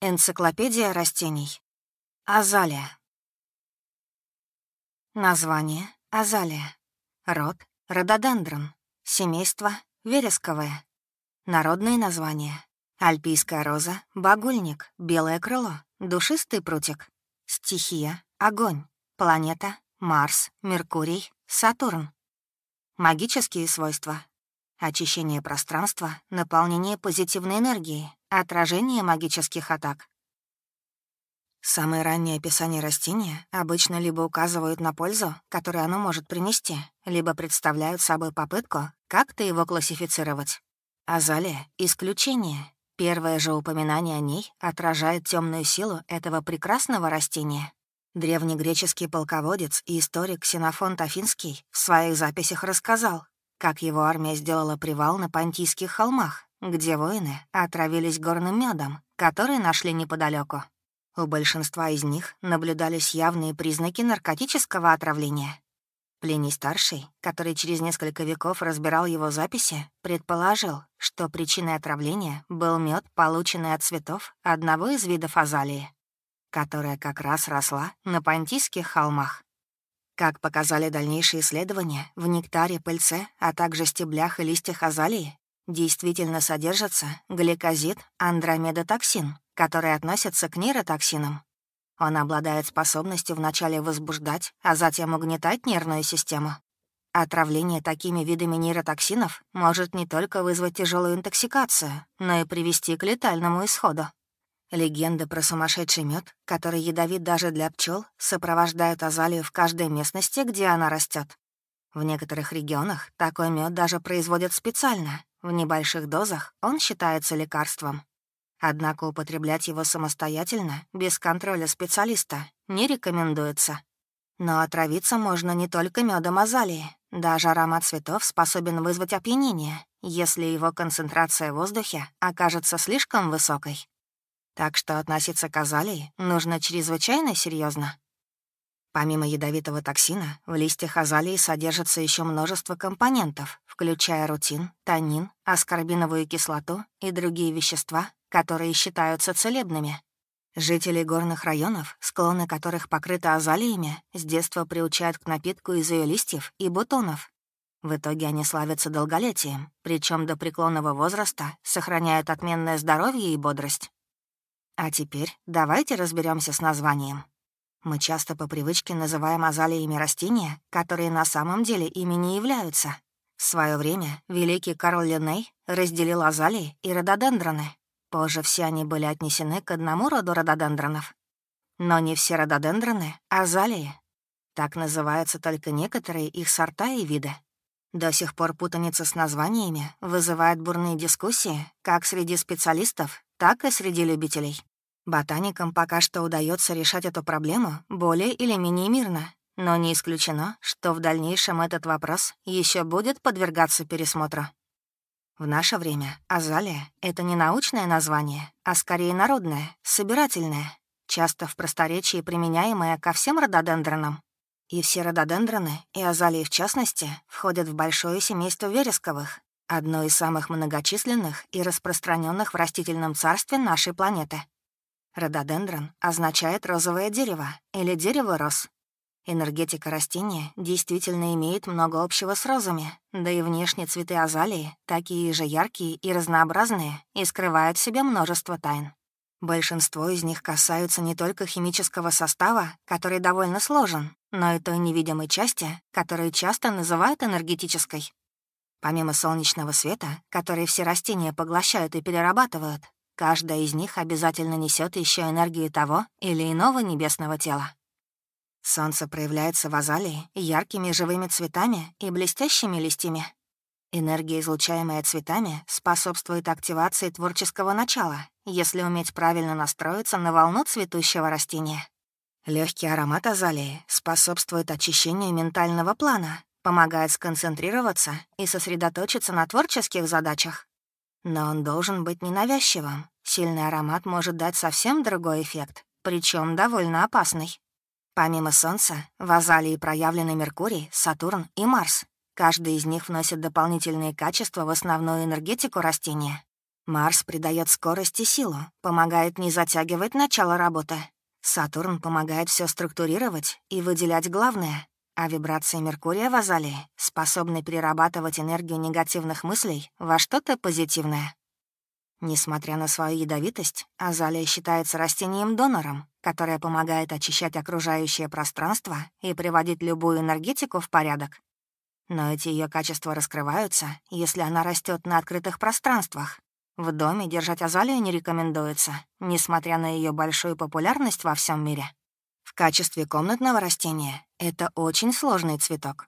Энциклопедия растений. Азалия. Название — азалия. Род — рододендрон. Семейство — вересковое. Народные названия. Альпийская роза, багульник, белое крыло, душистый прутик. Стихия — огонь. Планета — Марс, Меркурий, Сатурн. Магические свойства. Очищение пространства, наполнение позитивной энергией, отражение магических атак. Самые ранние описания растения обычно либо указывают на пользу, которую оно может принести, либо представляют собой попытку как-то его классифицировать. Азалия — исключение. Первое же упоминание о ней отражает темную силу этого прекрасного растения. Древнегреческий полководец и историк Ксенофонт Афинский в своих записях рассказал, как его армия сделала привал на Пантийских холмах, где воины отравились горным медом, который нашли неподалеку. У большинства из них наблюдались явные признаки наркотического отравления. Плиний-старший, который через несколько веков разбирал его записи, предположил, что причиной отравления был мед, полученный от цветов одного из видов азалии, которая как раз росла на Пантийских холмах. Как показали дальнейшие исследования, в нектаре, пыльце, а также стеблях и листьях азалии действительно содержится гликозид андромедотоксин, который относится к нейротоксинам. Он обладает способностью вначале возбуждать, а затем угнетать нервную систему. Отравление такими видами нейротоксинов может не только вызвать тяжелую интоксикацию, но и привести к летальному исходу. Легенды про сумасшедший мед, который ядовит даже для пчел, сопровождают азалию в каждой местности, где она растет. В некоторых регионах такой мед даже производят специально. В небольших дозах он считается лекарством. Однако употреблять его самостоятельно, без контроля специалиста, не рекомендуется. Но отравиться можно не только медом азалии. Даже аромат цветов способен вызвать опьянение, если его концентрация в воздухе окажется слишком высокой. Так что относиться к азалии нужно чрезвычайно серьезно. Помимо ядовитого токсина, в листьях азалии содержится еще множество компонентов, включая рутин, танин, аскорбиновую кислоту и другие вещества, которые считаются целебными. Жители горных районов, склоны которых покрыты азалиями, с детства приучают к напитку из ее листьев и бутонов. В итоге они славятся долголетием, причем до преклонного возраста сохраняют отменное здоровье и бодрость. А теперь давайте разберемся с названием. Мы часто по привычке называем азалиями растения, которые на самом деле ими не являются. В свое время великий Карл Линней разделил азалии и рододендроны. Позже все они были отнесены к одному роду рододендронов. Но не все рододендроны — азалии. Так называются только некоторые их сорта и виды. До сих пор путаница с названиями вызывает бурные дискуссии как среди специалистов, так и среди любителей. Ботаникам пока что удается решать эту проблему более или менее мирно, но не исключено, что в дальнейшем этот вопрос еще будет подвергаться пересмотру. В наше время азалия — это не научное название, а скорее народное, собирательное, часто в просторечии применяемое ко всем рододендронам. И все рододендроны, и азалии в частности, входят в большое семейство вересковых, одно из самых многочисленных и распространенных в растительном царстве нашей планеты. Рододендрон означает «розовое дерево» или «дерево роз». Энергетика растения действительно имеет много общего с розами, да и внешне цветы азалии, такие же яркие и разнообразные, и скрывают в себе множество тайн. Большинство из них касаются не только химического состава, который довольно сложен, но и той невидимой части, которую часто называют энергетической. Помимо солнечного света, который все растения поглощают и перерабатывают, Каждая из них обязательно несет еще энергию того или иного небесного тела. Солнце проявляется в азалии яркими живыми цветами и блестящими листьями. Энергия, излучаемая цветами, способствует активации творческого начала, если уметь правильно настроиться на волну цветущего растения. Легкий аромат азалии способствует очищению ментального плана, помогает сконцентрироваться и сосредоточиться на творческих задачах. Но он должен быть ненавязчивым. Сильный аромат может дать совсем другой эффект, причем довольно опасный. Помимо Солнца, в Азалии проявлены Меркурий, Сатурн и Марс. Каждый из них вносит дополнительные качества в основную энергетику растения. Марс придает скорость и силу, помогает не затягивать начало работы. Сатурн помогает все структурировать и выделять главное, а вибрации Меркурия в Азалии способны перерабатывать энергию негативных мыслей во что-то позитивное. Несмотря на свою ядовитость, Азалия считается растением-донором, которое помогает очищать окружающее пространство и приводить любую энергетику в порядок. Но эти ее качества раскрываются, если она растет на открытых пространствах. В доме держать азалию не рекомендуется, несмотря на ее большую популярность во всем мире. Качестве комнатного растения это очень сложный цветок.